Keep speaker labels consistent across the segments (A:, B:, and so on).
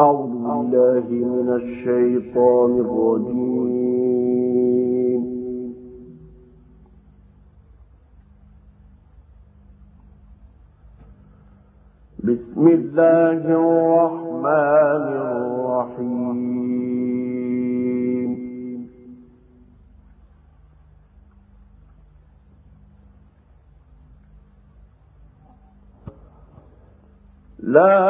A: أعوذ بالله من الشيطان الرجيم. بسم الله الرحمن الرحيم. لا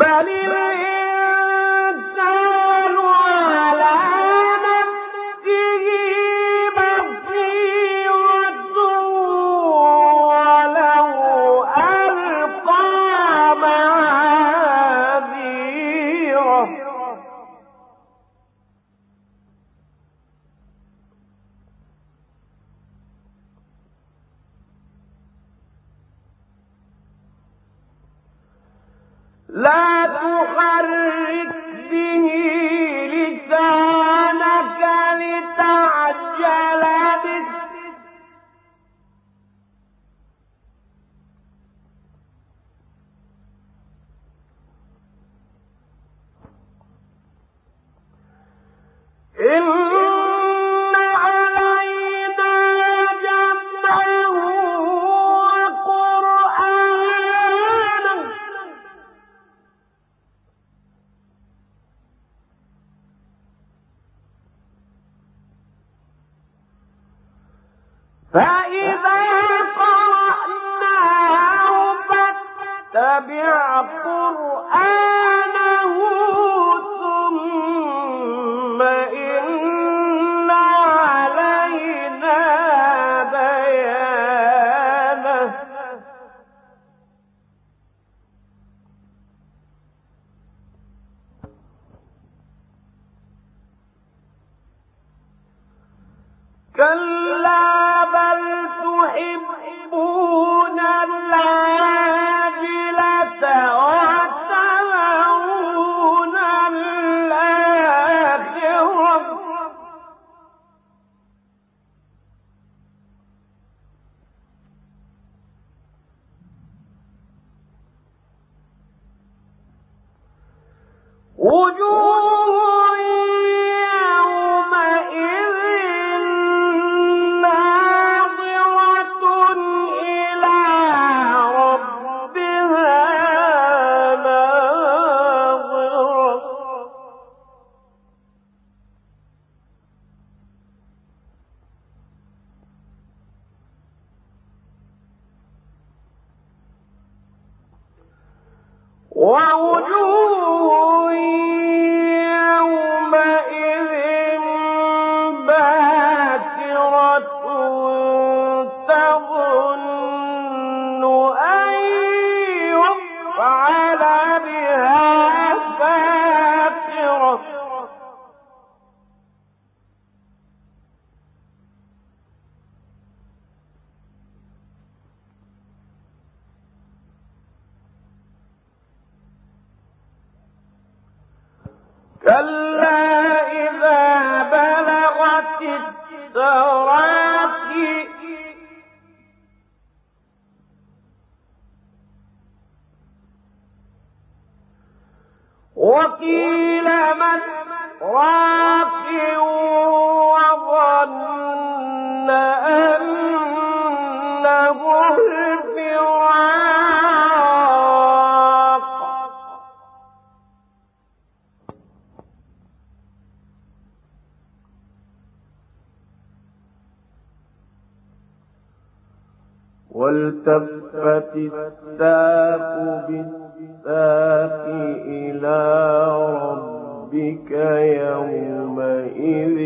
A: بل إن كلا بل تحبون الله وقيل والتفت الساق بالساق إلى ربك يومئذ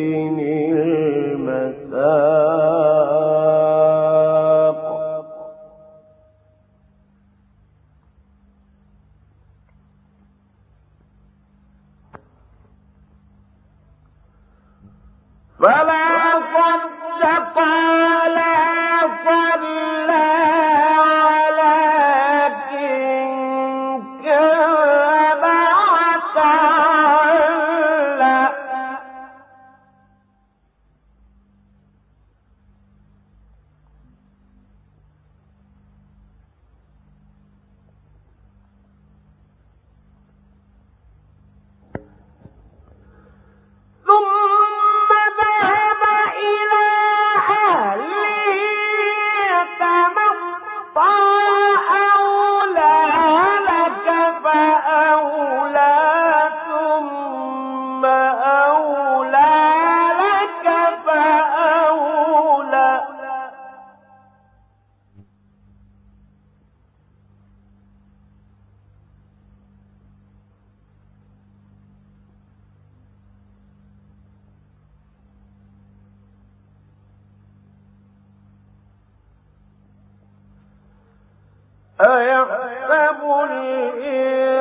A: أيحسب الإنسان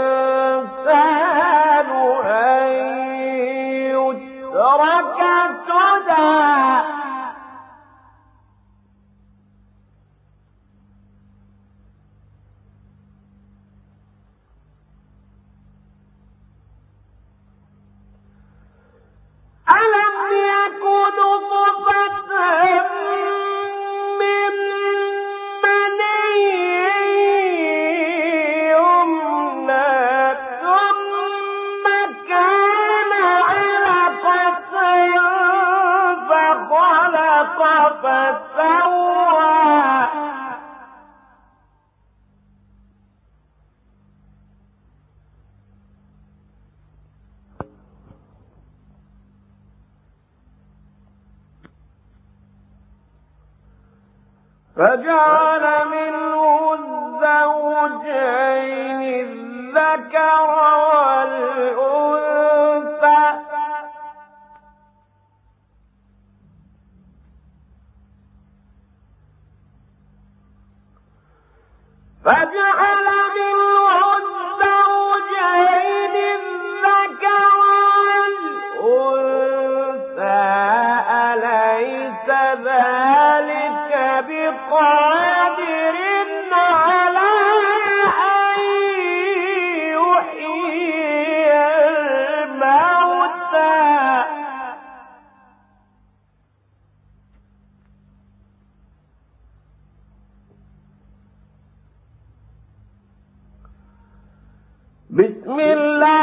A: فجعل من بسم اللہ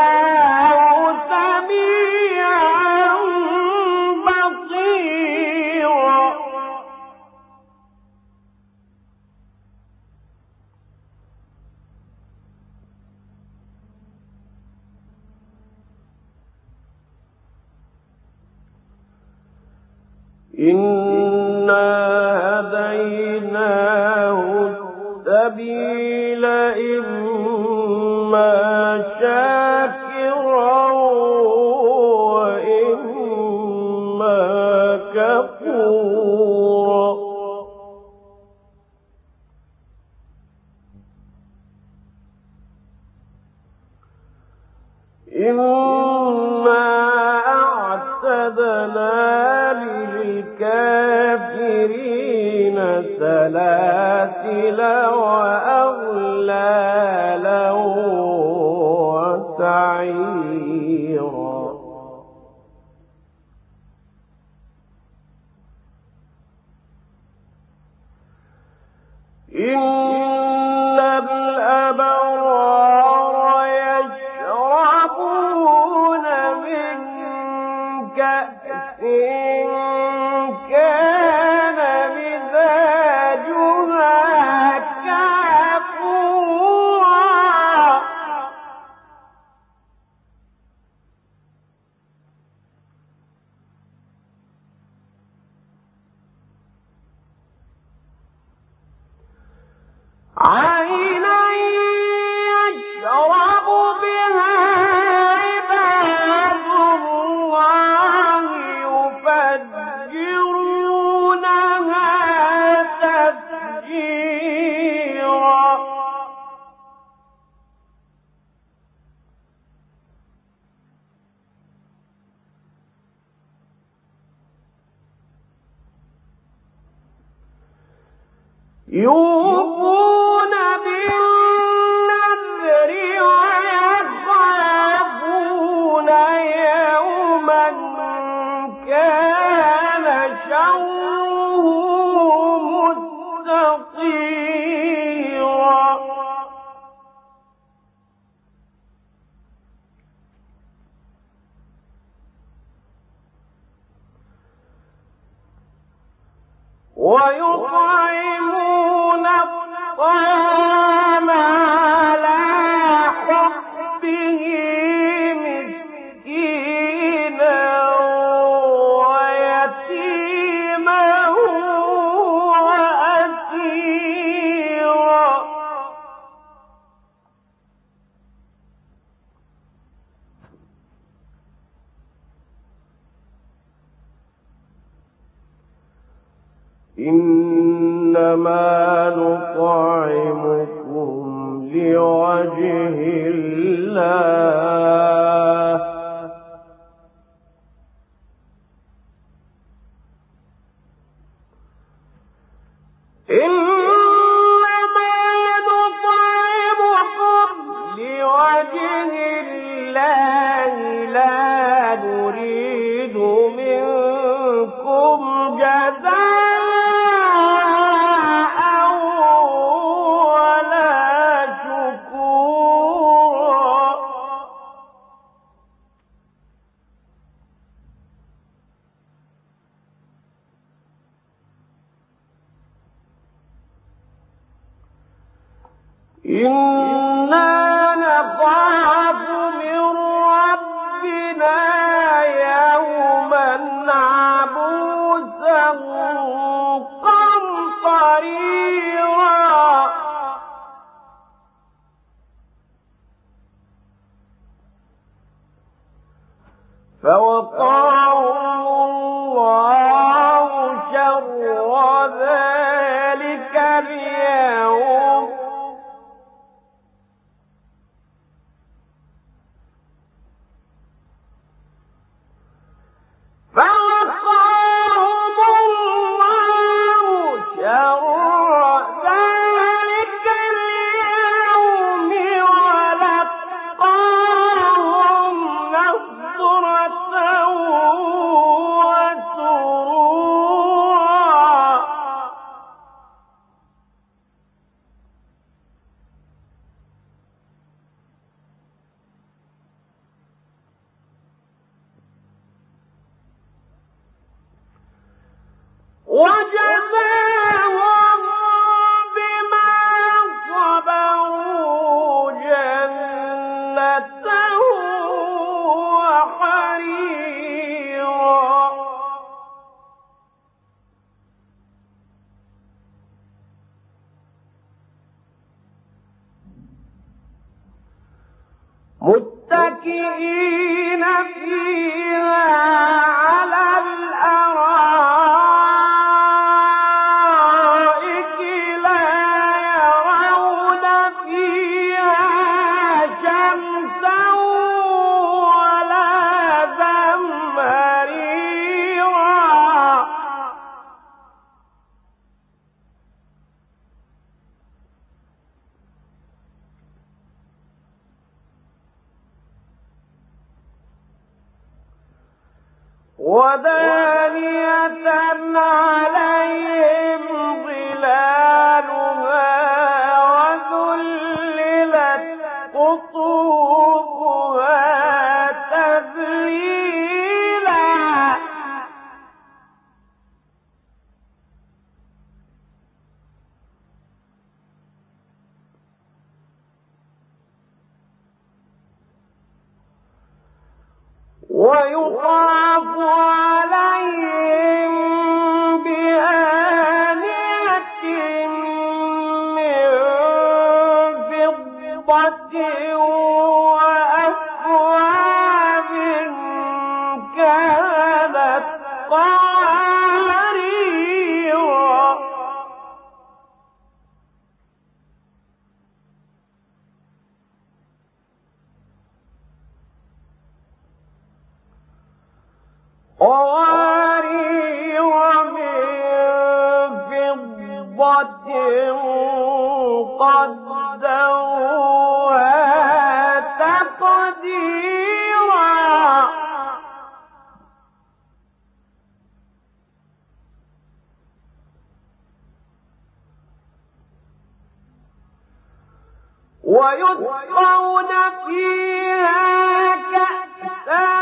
A: هديناه إما وأغلال وسعيد. يوم إنما نطعمكم لوجه الله. إِنَّا ويقال ويسقون فيها كأسا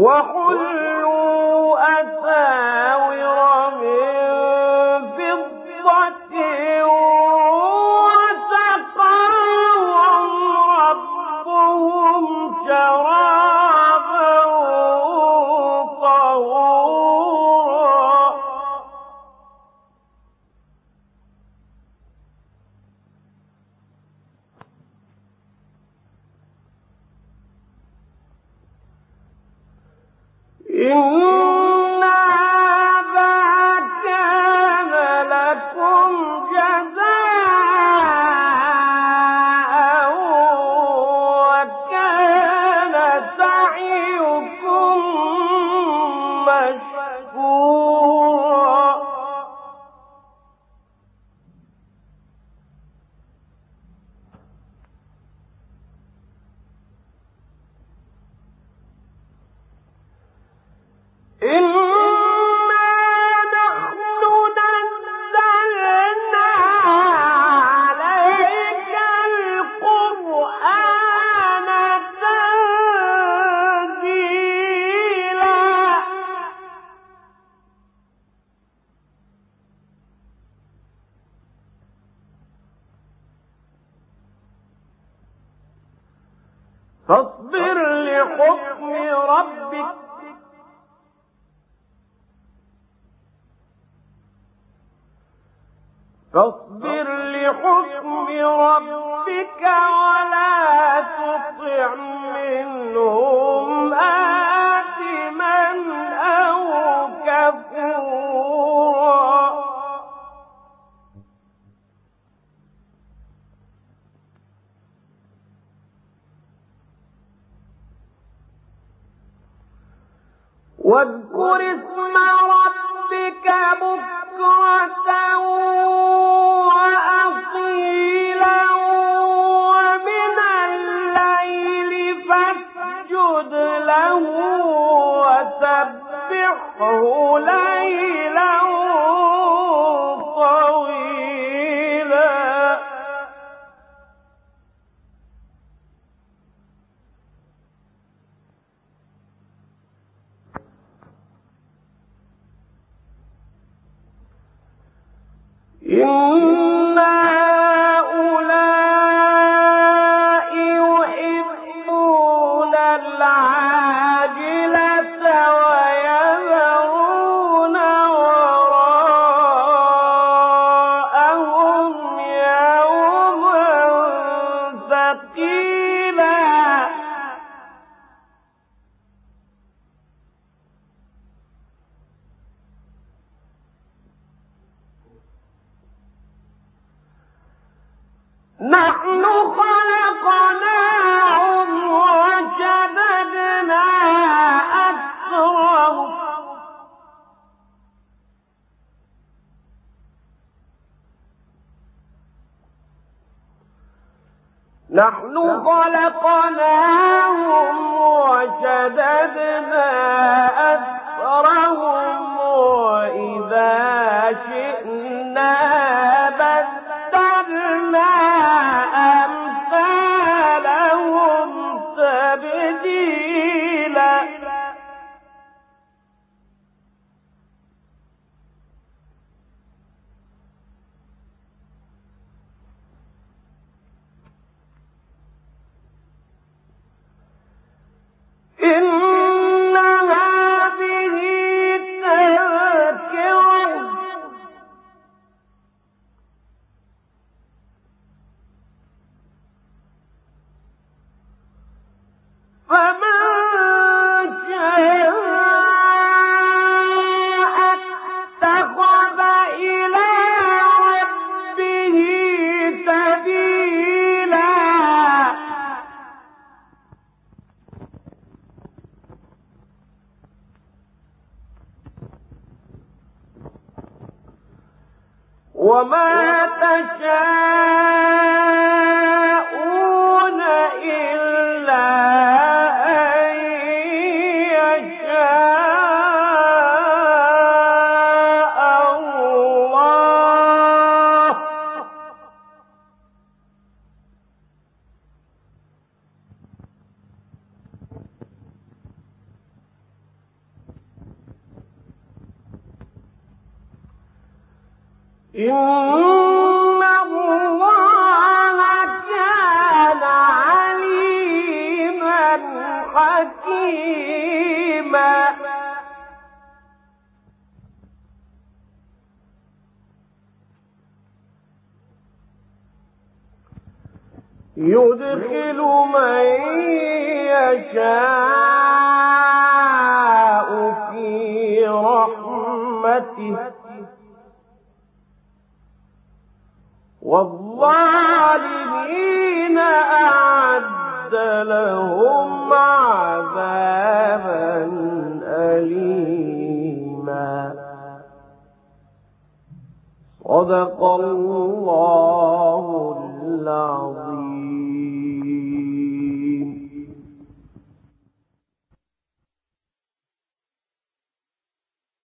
A: وحلوا أساور واذكر إن نحن خلقناهم وشددنا أسرهم حكيما يدخل من يشاء في رحمته۔ والظالمين أعد لهم عذابا أليما. صدق الله العظيم.